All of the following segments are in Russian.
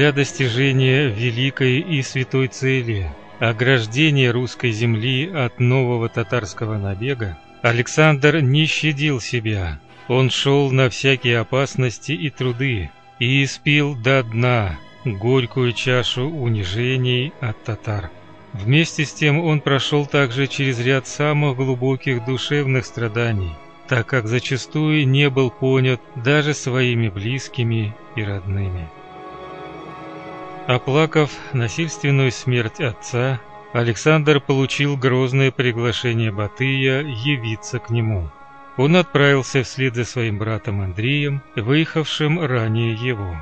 для достижения великой и святой цели ограждения русской земли от нового татарского набега, Александр не щадил себя. Он шел на всякие опасности и труды и испил до дна горькую чашу унижений от татар. Вместе с тем он прошел также через ряд самых глубоких душевных страданий, так как зачастую не был понят даже своими близкими и родными. Оплакав насильственную смерть отца, Александр получил грозное приглашение Батыя явиться к нему. Он отправился вслед за своим братом Андреем, выехавшим ранее его.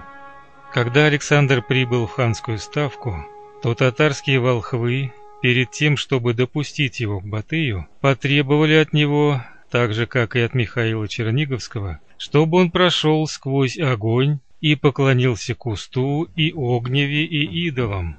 Когда Александр прибыл в ханскую ставку, то татарские волхвы, перед тем, чтобы допустить его к Батыю, потребовали от него, так же как и от Михаила Черниговского, чтобы он прошел сквозь огонь и поклонился кусту и огневе и идолам.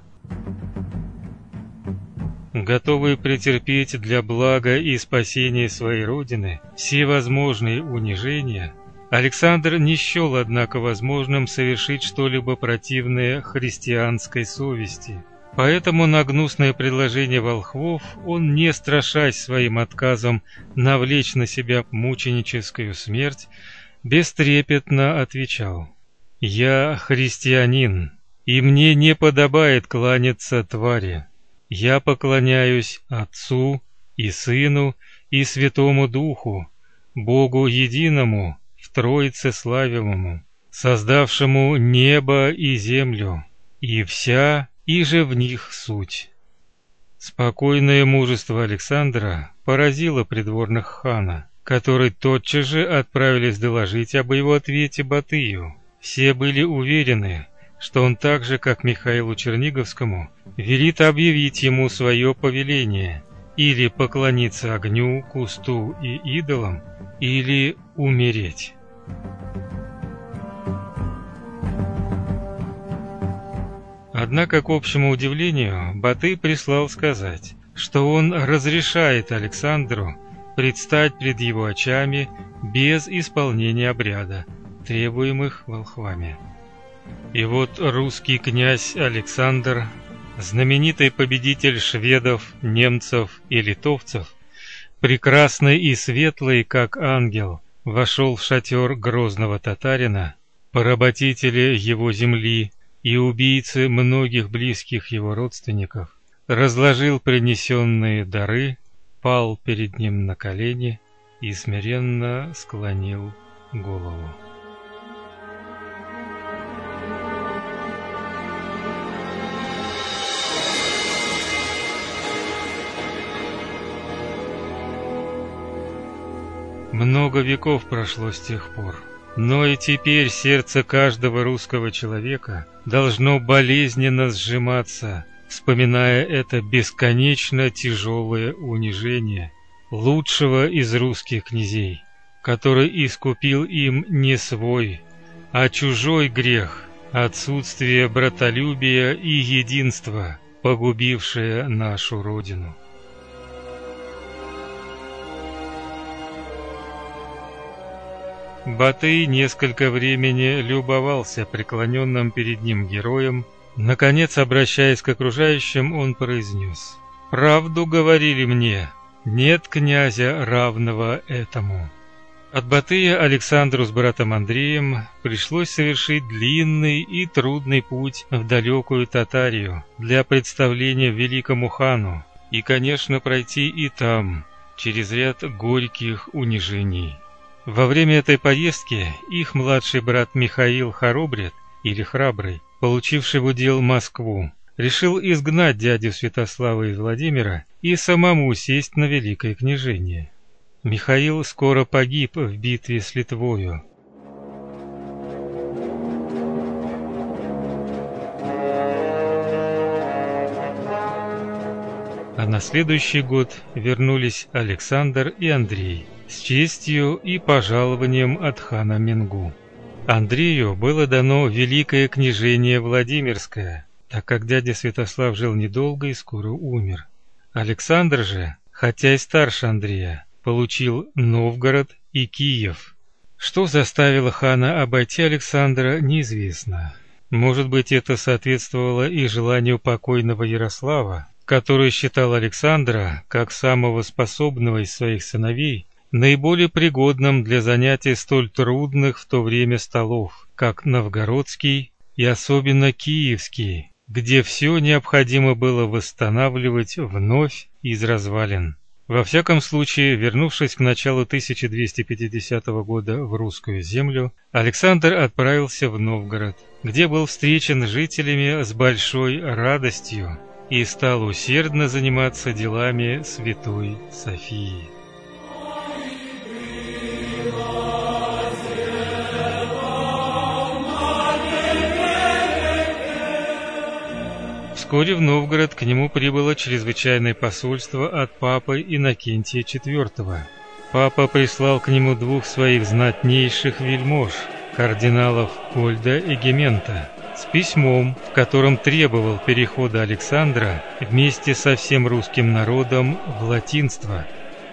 Готовый претерпеть для блага и спасения своей родины все возможные унижения, Александр не счел, однако, возможным совершить что-либо противное христианской совести. Поэтому на гнусное предложение волхвов он, не страшась своим отказом навлечь на себя мученическую смерть, бестрепетно отвечал «Я христианин, и мне не подобает кланяться твари. Я поклоняюсь Отцу и Сыну и Святому Духу, Богу единому, в Троице славимому, создавшему небо и землю, и вся, и же в них суть. Спокойное мужество Александра поразило придворных хана, которые тотчас же отправились доложить об его ответе Батыю. Все были уверены, что он так же, как Михаилу Черниговскому, велит объявить ему свое повеление или поклониться огню, кусту и идолам, или умереть. Однако, к общему удивлению, Батый прислал сказать, что он разрешает Александру предстать пред его очами без исполнения обряда, требуемых волхвами. И вот русский князь Александр, знаменитый победитель шведов, немцев и литовцев, прекрасный и светлый, как ангел, вошел в шатер грозного татарина, поработителя его земли и убийцы многих близких его родственников, разложил принесенные дары, пал перед ним на колени и смиренно склонил голову. Много веков прошло с тех пор. Но и теперь сердце каждого русского человека должно болезненно сжиматься, вспоминая это бесконечно тяжелое унижение лучшего из русских князей, который искупил им не свой, а чужой грех, отсутствие братолюбия и единства, погубившее нашу родину. Батый несколько времени любовался преклоненным перед ним героем. Наконец, обращаясь к окружающим, он произнес: "Правду говорили мне, нет князя равного этому". От Батыя Александру с братом Андреем пришлось совершить длинный и трудный путь в далекую Татарию для представления великому хану и, конечно, пройти и там через ряд горьких унижений. Во время этой поездки их младший брат Михаил Хоробрит, или Храбрый, получивший в удел Москву, решил изгнать дядю Святослава из Владимира и самому сесть на великое княжение. Михаил скоро погиб в битве с Литвою. А на следующий год вернулись Александр и Андрей с честью и пожалованием от хана Мингу. Андрею было дано великое княжение Владимирское, так как дядя Святослав жил недолго и скоро умер. Александр же, хотя и старше Андрея, получил Новгород и Киев. Что заставило хана обойти Александра, неизвестно. Может быть, это соответствовало и желанию покойного Ярослава, который считал Александра, как самого способного из своих сыновей, наиболее пригодным для занятий столь трудных в то время столов, как новгородский и особенно киевский, где все необходимо было восстанавливать вновь из развалин. Во всяком случае, вернувшись к началу 1250 года в русскую землю, Александр отправился в Новгород, где был встречен жителями с большой радостью и стал усердно заниматься делами святой Софии. Вскоре в Новгород к нему прибыло чрезвычайное посольство от папы Иннокентия IV. Папа прислал к нему двух своих знатнейших вельмож, кардиналов Кольда и Гемента, с письмом, в котором требовал перехода Александра вместе со всем русским народом в латинство,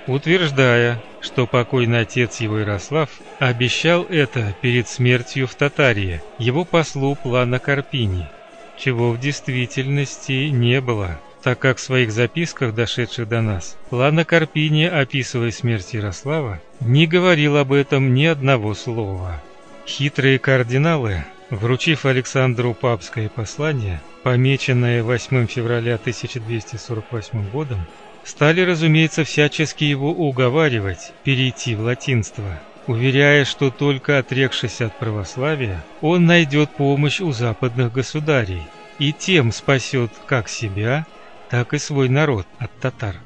утверждая, что покойный отец его Ярослав обещал это перед смертью в Татарии его послу Плана Карпини чего в действительности не было, так как в своих записках, дошедших до нас, Лана Карпини, описывая смерть Ярослава, не говорил об этом ни одного слова. Хитрые кардиналы, вручив Александру папское послание, помеченное 8 февраля 1248 годом, стали, разумеется, всячески его уговаривать перейти в латинство, уверяя, что только отрекшись от православия, он найдет помощь у западных государей и тем спасет как себя, так и свой народ от татар.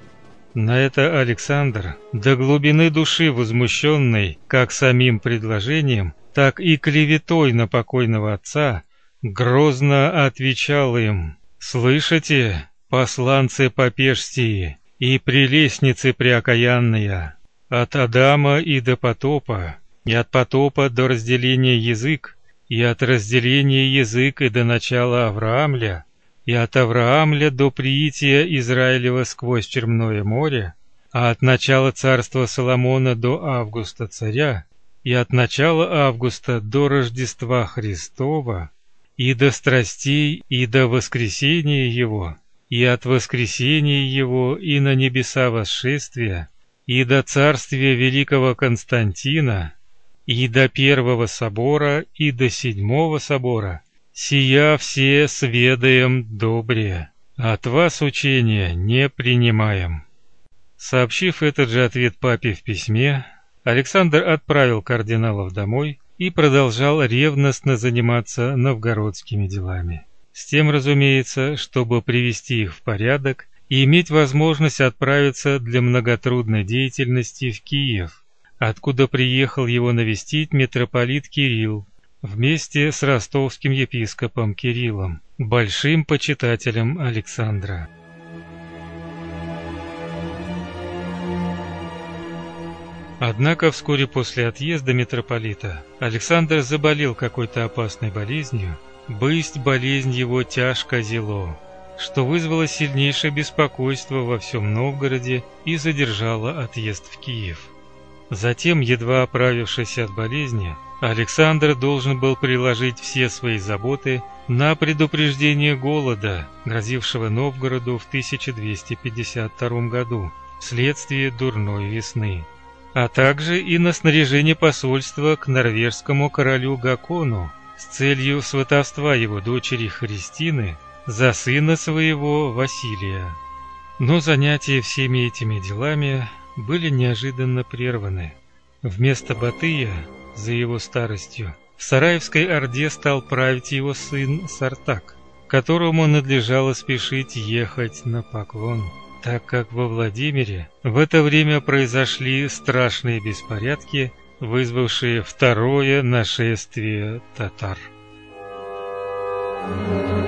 На это Александр, до глубины души возмущенный как самим предложением, так и клеветой на покойного отца, грозно отвечал им: "Слышите, посланцы попежстии и прелестницы преокаянные, от Адама и до потопа, и от потопа до разделения язык, и от разделения язык и до начала Авраамля, и от Авраамля до приития Израилева сквозь Черное море, а от начала царства Соломона до Августа царя, и от начала Августа до Рождества Христова, и до страстей, и до воскресения Его, и от воскресения Его и на небеса восшествия, и до царствия великого Константина, и до первого собора, и до седьмого собора, сия все сведаем добре, от вас учения не принимаем. Сообщив этот же ответ папе в письме, Александр отправил кардиналов домой и продолжал ревностно заниматься новгородскими делами. С тем, разумеется, чтобы привести их в порядок и иметь возможность отправиться для многотрудной деятельности в Киев, откуда приехал его навестить митрополит Кирилл вместе с ростовским епископом Кириллом, большим почитателем Александра. Однако вскоре после отъезда митрополита Александр заболел какой-то опасной болезнью, бысть болезнь его тяжко зело что вызвало сильнейшее беспокойство во всем Новгороде и задержало отъезд в Киев. Затем, едва оправившись от болезни, Александр должен был приложить все свои заботы на предупреждение голода, грозившего Новгороду в 1252 году вследствие дурной весны, а также и на снаряжение посольства к норвежскому королю Гакону с целью сватовства его дочери Христины за сына своего Василия. Но занятия всеми этими делами были неожиданно прерваны. Вместо Батыя, за его старостью, в Сараевской Орде стал править его сын Сартак, которому надлежало спешить ехать на поклон, так как во Владимире в это время произошли страшные беспорядки, вызвавшие второе нашествие татар. Thank you.